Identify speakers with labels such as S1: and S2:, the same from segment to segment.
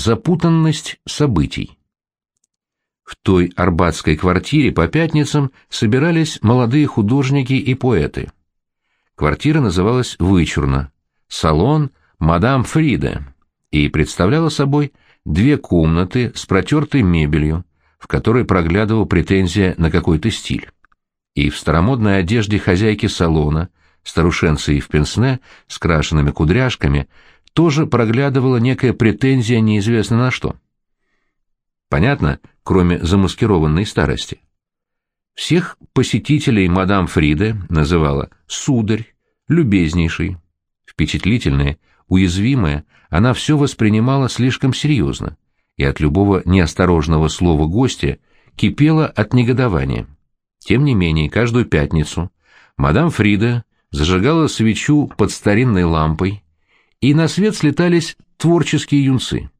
S1: запутанность событий. В той арбатской квартире по пятницам собирались молодые художники и поэты. Квартира называлась вычурно «Салон мадам Фриде» и представляла собой две комнаты с протертой мебелью, в которой проглядывала претензия на какой-то стиль. И в старомодной одежде хозяйки салона, старушенцы в пенсне с крашенными кудряшками, тоже проглядывала некая претензия неизвестно на что. Понятно, кроме замаскированной старости. Всех посетителей мадам Фриде называла «сударь», «любезнейший». Впечатлительная, уязвимая, она все воспринимала слишком серьезно, и от любого неосторожного слова гостя кипела от негодования. Тем не менее, каждую пятницу мадам Фрида зажигала свечу под старинной лампой, и на свет слетались творческие юнцы.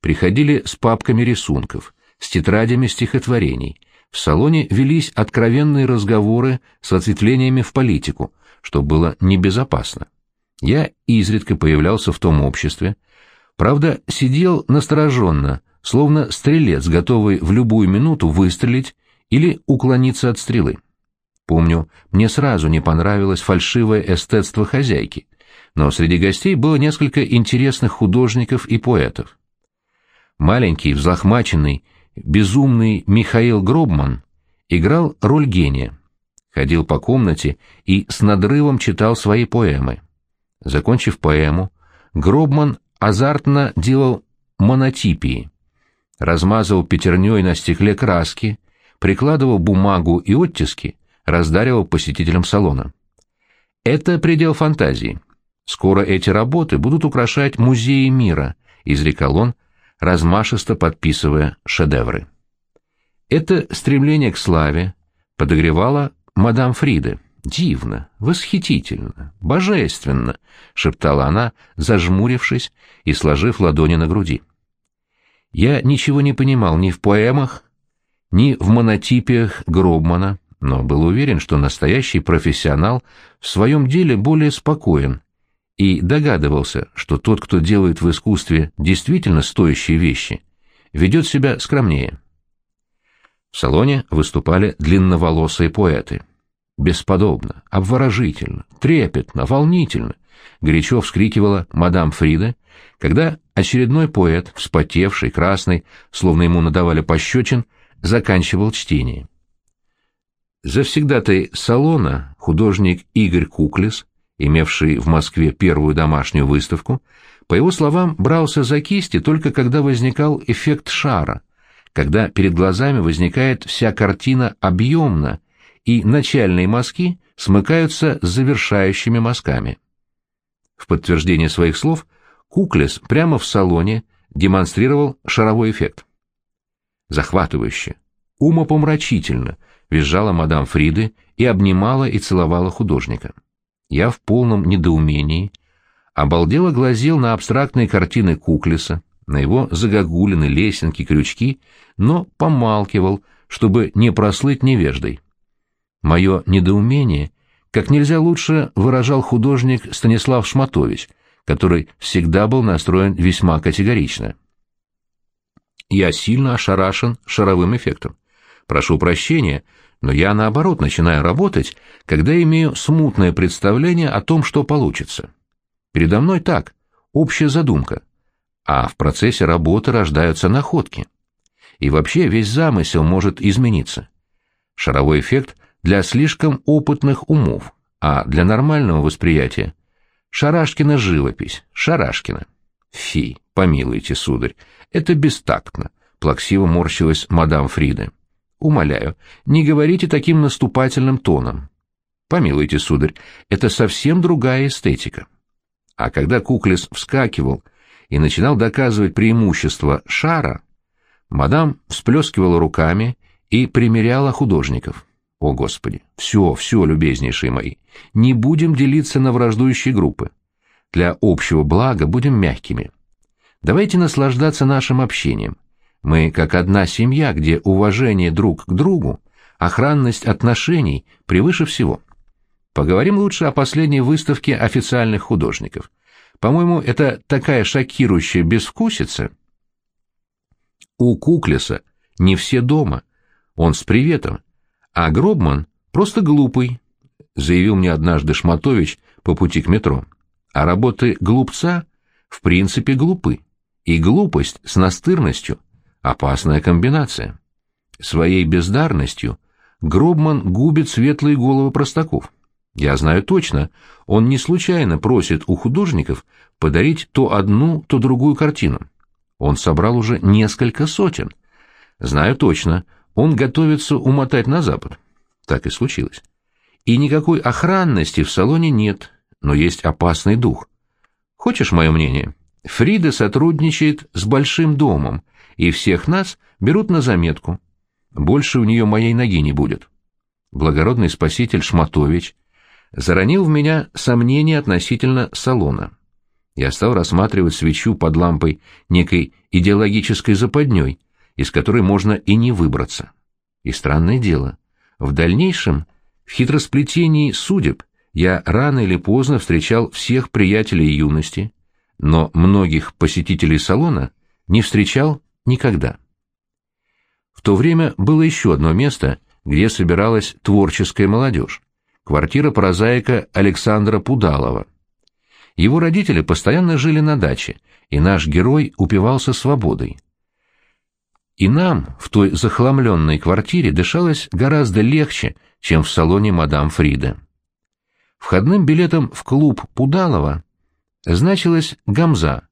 S1: Приходили с папками рисунков, с тетрадями стихотворений. В салоне велись откровенные разговоры с ответвлениями в политику, что было небезопасно. Я изредка появлялся в том обществе, правда, сидел настороженно, словно стрелец, готовый в любую минуту выстрелить или уклониться от стрелы. Помню, мне сразу не понравилось фальшивое эстетство хозяйки, но среди гостей было несколько интересных художников и поэтов. Маленький, взлохмаченный, безумный Михаил Гробман играл роль гения. Ходил по комнате и с надрывом читал свои поэмы. Закончив поэму, Гробман азартно делал монотипии, размазывал пятерней на стекле краски, прикладывал бумагу и оттиски, раздаривал посетителям салона. Это предел фантазии. Скоро эти работы будут украшать музеи мира, изрекал он, размашисто подписывая шедевры. Это стремление к славе подогревало мадам Фриде. «Дивно, восхитительно, божественно», — шептала она, зажмурившись и сложив ладони на груди. Я ничего не понимал ни в поэмах, ни в монотипиях Гробмана, но был уверен, что настоящий профессионал в своем деле более спокоен и догадывался, что тот, кто делает в искусстве действительно стоящие вещи, ведет себя скромнее. В салоне выступали длинноволосые поэты. Бесподобно, обворожительно, трепетно, волнительно, горячо вскрикивала мадам Фрида, когда очередной поэт, вспотевший, красный, словно ему надавали пощечин, заканчивал чтение. Завсегдатай салона, художник Игорь Куклис, имевший в Москве первую домашнюю выставку, по его словам, брался за кисти только когда возникал эффект шара, когда перед глазами возникает вся картина объемно, и начальные мазки смыкаются с завершающими мазками. В подтверждение своих слов Куклес прямо в салоне демонстрировал шаровой эффект. Захватывающе, умопомрачительно, визжала мадам Фриды и обнимала и целовала художника. Я в полном недоумении обалдело глазел на абстрактные картины Куклиса, на его загогулины, лесенки, крючки, но помалкивал, чтобы не прослыть невеждой. Мое недоумение как нельзя лучше выражал художник Станислав Шматович, который всегда был настроен весьма категорично. Я сильно ошарашен шаровым эффектом. Прошу прощения, но я, наоборот, начинаю работать, когда имею смутное представление о том, что получится. Передо мной так, общая задумка, а в процессе работы рождаются находки. И вообще весь замысел может измениться. Шаровой эффект для слишком опытных умов, а для нормального восприятия — Шарашкина живопись, Шарашкина. Фи, помилуйте, сударь, это бестактно, плаксиво морщилась мадам Фрида. Умоляю, не говорите таким наступательным тоном. Помилуйте, сударь, это совсем другая эстетика. А когда Куклес вскакивал и начинал доказывать преимущество шара, мадам всплескивала руками и примеряла художников. О, Господи! Все, все, любезнейшие мои. Не будем делиться на враждующие группы. Для общего блага будем мягкими. Давайте наслаждаться нашим общением. Мы как одна семья, где уважение друг к другу, охранность отношений превыше всего. Поговорим лучше о последней выставке официальных художников. По-моему, это такая шокирующая безвкусица. У Куклеса не все дома. Он с приветом. А Гробман просто глупый, заявил мне однажды Шматович по пути к метро. А работы глупца в принципе глупы. И глупость с настырностью — опасная комбинация. Своей бездарностью Гробман губит светлые головы простаков. Я знаю точно, он не случайно просит у художников подарить то одну, то другую картину. Он собрал уже несколько сотен. Знаю точно, он готовится умотать на запад. Так и случилось. И никакой охранности в салоне нет, но есть опасный дух. Хочешь мое мнение? Фрида сотрудничает с большим домом, и всех нас берут на заметку. Больше у нее моей ноги не будет. Благородный спаситель Шматович заронил в меня сомнения относительно салона. Я стал рассматривать свечу под лампой некой идеологической западней, из которой можно и не выбраться. И странное дело, в дальнейшем, в хитросплетении судеб, я рано или поздно встречал всех приятелей юности, но многих посетителей салона не встречал никогда. В то время было еще одно место, где собиралась творческая молодежь – квартира прозаика Александра Пудалова. Его родители постоянно жили на даче, и наш герой упивался свободой. И нам в той захламленной квартире дышалось гораздо легче, чем в салоне мадам Фрида. Входным билетом в клуб Пудалова значилась гамза,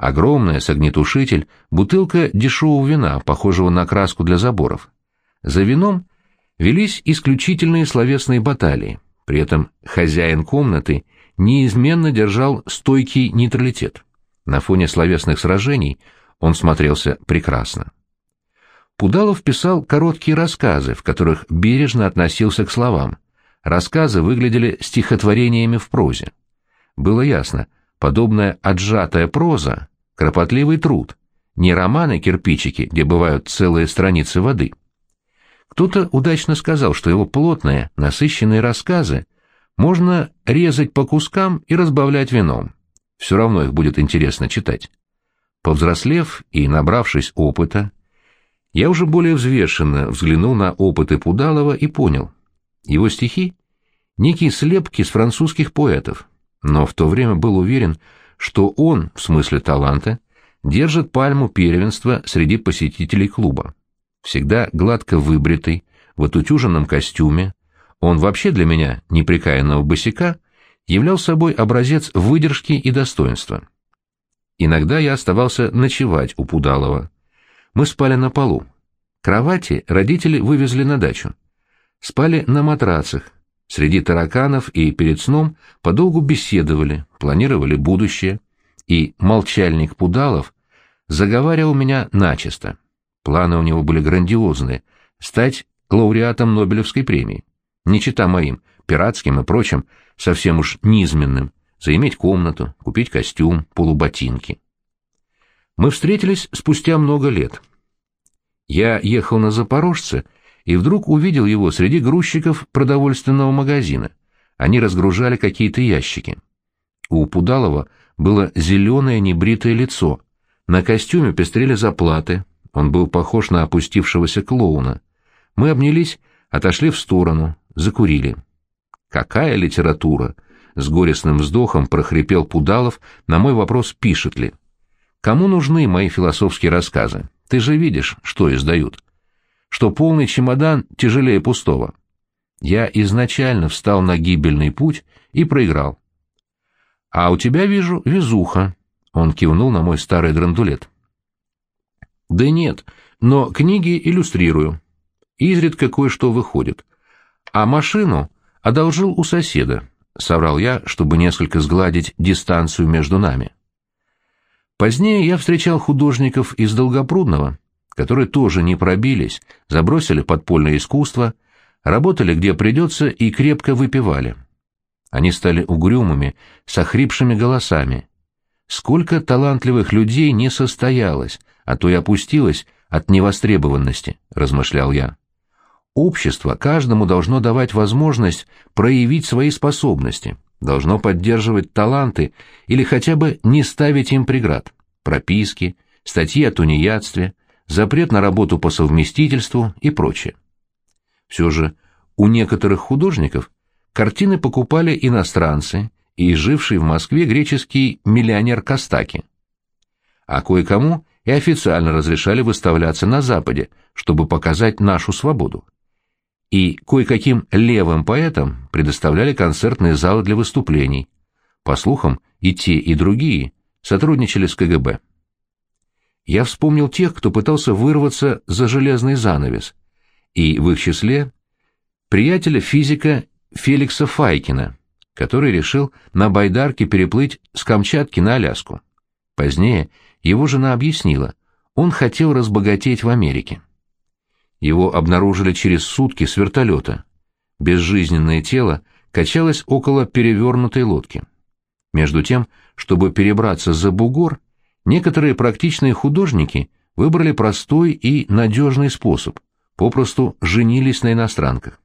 S1: огромная с огнетушитель, бутылка дешевого вина, похожего на краску для заборов. За вином велись исключительные словесные баталии, при этом хозяин комнаты неизменно держал стойкий нейтралитет. На фоне словесных сражений он смотрелся прекрасно. Пудалов писал короткие рассказы, в которых бережно относился к словам. Рассказы выглядели стихотворениями в прозе. Было ясно, подобная отжатая проза — кропотливый труд, не романы-кирпичики, где бывают целые страницы воды. Кто-то удачно сказал, что его плотные, насыщенные рассказы можно резать по кускам и разбавлять вином. Все равно их будет интересно читать. Повзрослев и набравшись опыта, я уже более взвешенно взглянул на опыты Пудалова и понял. Его стихи — некие слепки с французских поэтов, но в то время был уверен, что он, в смысле таланта, держит пальму первенства среди посетителей клуба. Всегда гладко выбритый, в отутюженном костюме, он вообще для меня, неприкаянного босика, являл собой образец выдержки и достоинства. Иногда я оставался ночевать у Пудалова. Мы спали на полу. Кровати родители вывезли на дачу. Спали на матрацах. Среди тараканов и перед сном подолгу беседовали, планировали будущее. И молчальник Пудалов заговаривал меня начисто. Планы у него были грандиозные — стать лауреатом Нобелевской премии. Не чита моим, пиратским и прочим, совсем уж низменным, заиметь комнату, купить костюм, полуботинки. Мы встретились спустя много лет. Я ехал на Запорожце и вдруг увидел его среди грузчиков продовольственного магазина. Они разгружали какие-то ящики. У Пудалова было зеленое небритое лицо. На костюме пестрели заплаты. Он был похож на опустившегося клоуна. Мы обнялись, отошли в сторону, закурили. «Какая литература?» — с горестным вздохом прохрипел Пудалов на мой вопрос, пишет ли. Кому нужны мои философские рассказы? Ты же видишь, что издают. Что полный чемодан тяжелее пустого. Я изначально встал на гибельный путь и проиграл. А у тебя, вижу, везуха. Он кивнул на мой старый драндулет. Да нет, но книги иллюстрирую. Изредка кое-что выходит. А машину одолжил у соседа, соврал я, чтобы несколько сгладить дистанцию между нами. Позднее я встречал художников из Долгопрудного, которые тоже не пробились, забросили подпольное искусство, работали где придется и крепко выпивали. Они стали угрюмыми, с охрипшими голосами. Сколько талантливых людей не состоялось, а то и опустилось от невостребованности, размышлял я. Общество каждому должно давать возможность проявить свои способности, должно поддерживать таланты или хотя бы не ставить им преград. Прописки, статьи о тунеядстве, запрет на работу по совместительству и прочее. Все же у некоторых художников картины покупали иностранцы и живший в Москве греческий миллионер Костаки. А кое-кому и официально разрешали выставляться на Западе, чтобы показать нашу свободу. И кое-каким левым поэтам предоставляли концертные залы для выступлений. По слухам, и те, и другие сотрудничали с КГБ. Я вспомнил тех, кто пытался вырваться за железный занавес, и в их числе приятеля физика Феликса Файкина, который решил на байдарке переплыть с Камчатки на Аляску. Позднее его жена объяснила, он хотел разбогатеть в Америке. Его обнаружили через сутки с вертолета. Безжизненное тело качалось около перевернутой лодки. Между тем, чтобы перебраться за бугор, некоторые практичные художники выбрали простой и надежный способ, попросту женились на иностранках.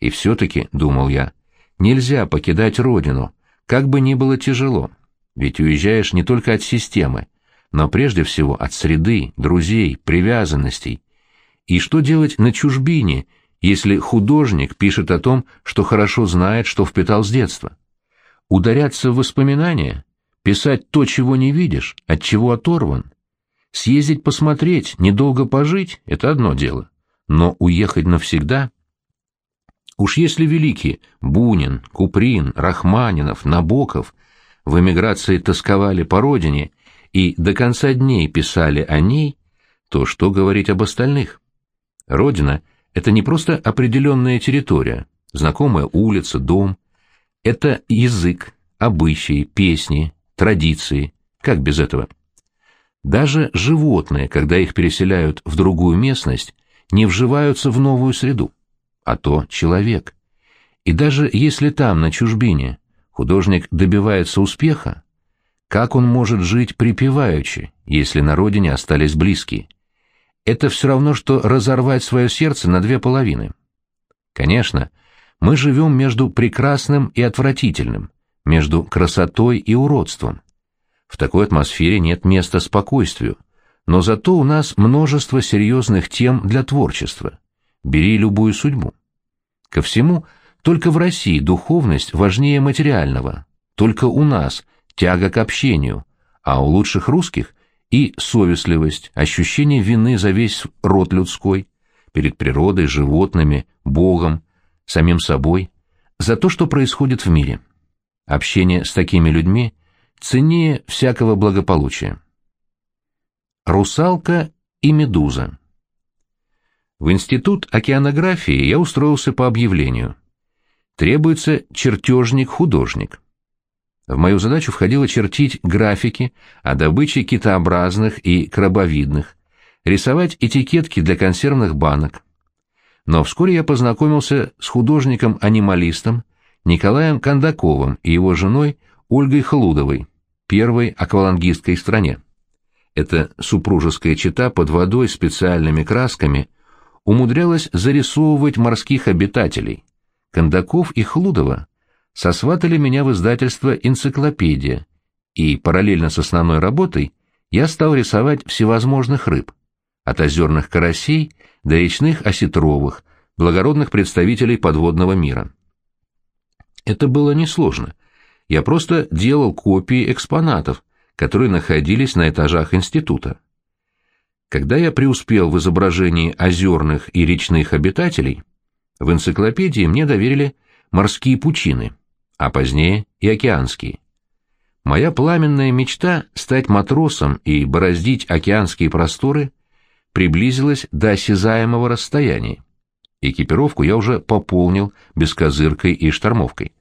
S1: И все-таки, думал я, нельзя покидать родину, как бы ни было тяжело, ведь уезжаешь не только от системы, но прежде всего от среды, друзей, привязанностей. И что делать на чужбине, если художник пишет о том, что хорошо знает, что впитал с детства? Ударяться в воспоминания? Писать то, чего не видишь, от чего оторван? Съездить посмотреть, недолго пожить — это одно дело. Но уехать навсегда? Уж если великие Бунин, Куприн, Рахманинов, Набоков в эмиграции тосковали по родине и до конца дней писали о ней, то что говорить об остальных? Родина — это не просто определенная территория, знакомая улица, дом. Это язык, обычаи, песни, традиции. Как без этого? Даже животные, когда их переселяют в другую местность, не вживаются в новую среду, а то человек. И даже если там, на чужбине, художник добивается успеха, как он может жить припеваючи, если на родине остались близкие? Это все равно, что разорвать свое сердце на две половины. Конечно, мы живем между прекрасным и отвратительным, между красотой и уродством. В такой атмосфере нет места спокойствию, но зато у нас множество серьезных тем для творчества. Бери любую судьбу. Ко всему, только в России духовность важнее материального, только у нас – тяга к общению, а у лучших русских и совестливость, ощущение вины за весь род людской, перед природой, животными, Богом, самим собой, за то, что происходит в мире. Общение с такими людьми ценнее всякого благополучия. Русалка и медуза В институт океанографии я устроился по объявлению. Требуется чертежник-художник. В мою задачу входило чертить графики о добыче китообразных и крабовидных, рисовать этикетки для консервных банок. Но вскоре я познакомился с художником-анималистом Николаем Кондаковым и его женой Ольгой Хлудовой, первой аквалангисткой в стране. Эта супружеская чета под водой специальными красками умудрялась зарисовывать морских обитателей. Кондаков и Хлудова сосватали меня в издательство «Энциклопедия», и параллельно с основной работой я стал рисовать всевозможных рыб, от озерных карасей до речных осетровых, благородных представителей подводного мира. Это было несложно. Я просто делал копии экспонатов, которые находились на этажах института. Когда я преуспел в изображении озерных и речных обитателей, в энциклопедии мне доверили морские пучины — а позднее и океанские. Моя пламенная мечта стать матросом и бороздить океанские просторы приблизилась до осязаемого расстояния. Экипировку я уже пополнил бескозыркой и штормовкой.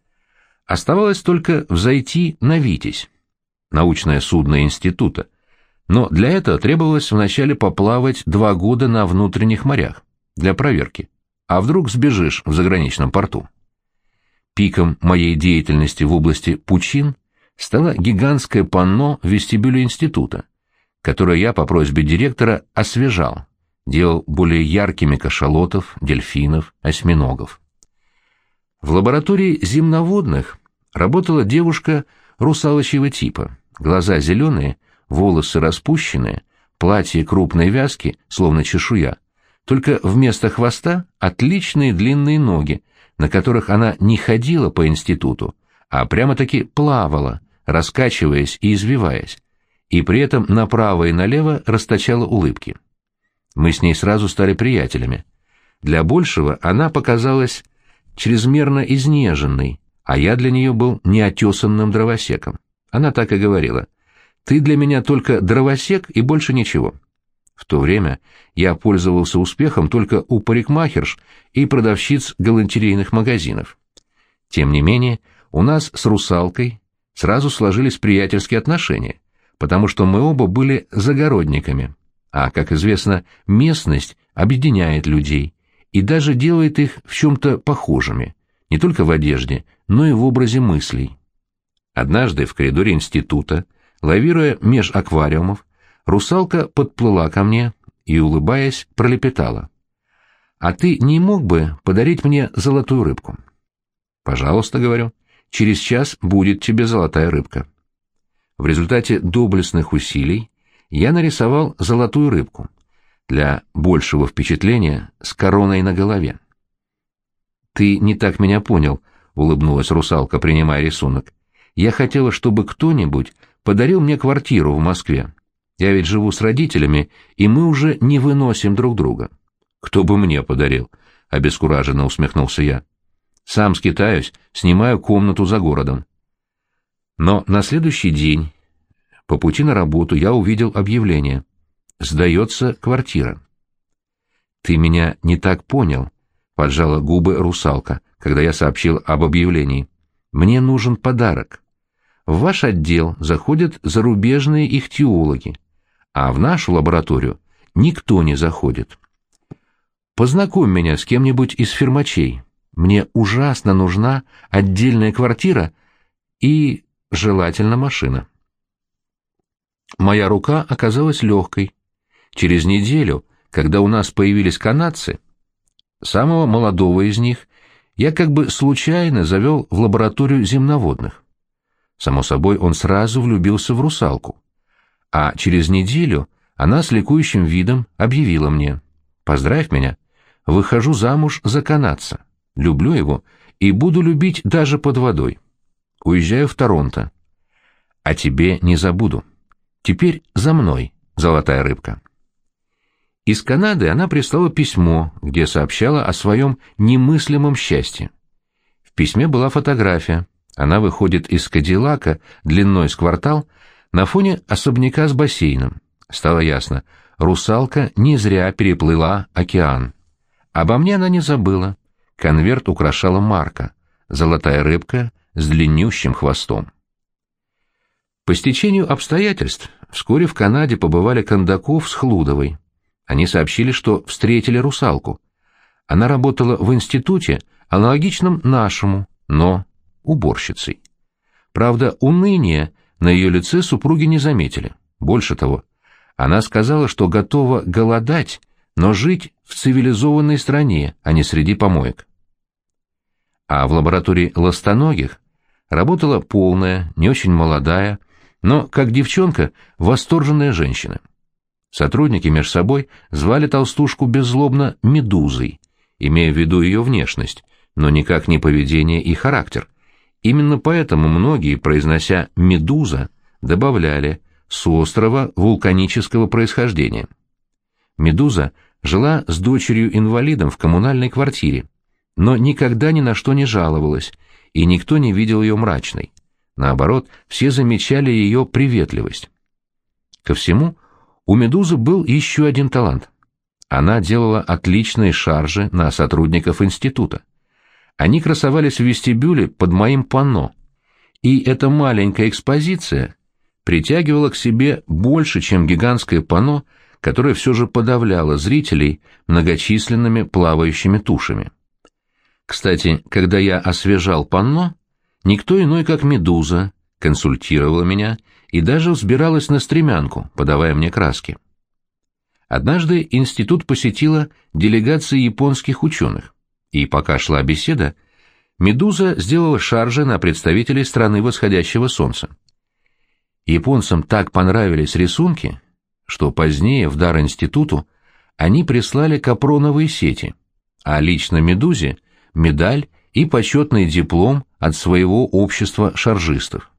S1: Оставалось только взойти на «Витязь», научное судно института, но для этого требовалось вначале поплавать два года на внутренних морях для проверки. А вдруг сбежишь в заграничном порту? Пиком моей деятельности в области пучин стало гигантское панно в вестибюле института, которое я по просьбе директора освежал, делал более яркими кашалотов, дельфинов, осьминогов. В лаборатории земноводных работала девушка русалочьего типа, глаза зеленые, волосы распущенные, платье крупной вязки, словно чешуя, только вместо хвоста отличные длинные ноги, на которых она не ходила по институту, а прямо-таки плавала, раскачиваясь и извиваясь, и при этом направо и налево расточала улыбки. Мы с ней сразу стали приятелями. Для большего она показалась чрезмерно изнеженной, а я для нее был неотесанным дровосеком. Она так и говорила. «Ты для меня только дровосек и больше ничего». В то время я пользовался успехом только у парикмахерш и продавщиц галантерейных магазинов. Тем не менее, у нас с русалкой сразу сложились приятельские отношения, потому что мы оба были загородниками, а, как известно, местность объединяет людей и даже делает их в чем-то похожими, не только в одежде, но и в образе мыслей. Однажды в коридоре института, лавируя меж аквариумов, русалка подплыла ко мне и, улыбаясь, пролепетала. «А ты не мог бы подарить мне золотую рыбку?» «Пожалуйста», — говорю, — «через час будет тебе золотая рыбка». В результате доблестных усилий я нарисовал золотую рыбку для большего впечатления с короной на голове. «Ты не так меня понял», — улыбнулась русалка, принимая рисунок. «Я хотела, чтобы кто-нибудь подарил мне квартиру в Москве. Я ведь живу с родителями, и мы уже не выносим друг друга». «Кто бы мне подарил?» — обескураженно усмехнулся я. «Сам скитаюсь, снимаю комнату за городом». Но на следующий день по пути на работу я увидел объявление. «Сдается квартира». «Ты меня не так понял», — поджала губы русалка, когда я сообщил об объявлении. «Мне нужен подарок. В ваш отдел заходят зарубежные ихтиологи, а в нашу лабораторию никто не заходит. Познакомь меня с кем-нибудь из фермачей. Мне ужасно нужна отдельная квартира и, желательно, машина». Моя рука оказалась легкой. Через неделю, когда у нас появились канадцы, самого молодого из них я как бы случайно завел в лабораторию земноводных. Само собой, он сразу влюбился в русалку. А через неделю она с ликующим видом объявила мне, «Поздравь меня, выхожу замуж за канадца, люблю его и буду любить даже под водой. Уезжаю в Торонто. А тебе не забуду». Теперь за мной, золотая рыбка. Из Канады она прислала письмо, где сообщала о своем немыслимом счастье. В письме была фотография. Она выходит из Кадиллака длиной с квартал на фоне особняка с бассейном. Стало ясно, русалка не зря переплыла океан. Обо мне она не забыла. Конверт украшала марка, золотая рыбка с длиннющим хвостом. По стечению обстоятельств вскоре в Канаде побывали Кондаков с Хлудовой. Они сообщили, что встретили русалку. Она работала в институте, аналогичном нашему, но уборщицей. Правда, уныние на ее лице супруги не заметили. Больше того, она сказала, что готова голодать, но жить в цивилизованной стране, а не среди помоек. А в лаборатории ластоногих работала полная, не очень молодая, но, как девчонка, восторженная женщина. Сотрудники между собой звали толстушку беззлобно «медузой», имея в виду ее внешность, но никак не поведение и характер. Именно поэтому многие, произнося «медуза», добавляли «с острова вулканического происхождения». Медуза жила с дочерью-инвалидом в коммунальной квартире, но никогда ни на что не жаловалась, и никто не видел ее мрачной. Наоборот, все замечали ее приветливость. Ко всему, у «Медузы» был еще один талант. Она делала отличные шаржи на сотрудников института. Они красовались в вестибюле под моим панно. И эта маленькая экспозиция притягивала к себе больше, чем гигантское панно, которое все же подавляло зрителей многочисленными плавающими тушами. Кстати, когда я освежал панно, Никто иной, как Медуза, консультировала меня и даже взбиралась на стремянку, подавая мне краски. Однажды институт посетила делегация японских ученых, и пока шла беседа, Медуза сделала шаржи на представителей страны восходящего солнца. Японцам так понравились рисунки, что позднее в дар институту они прислали капроновые сети, а лично «Медузе» — медаль и почетный диплом от своего общества шаржистов.